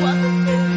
我们。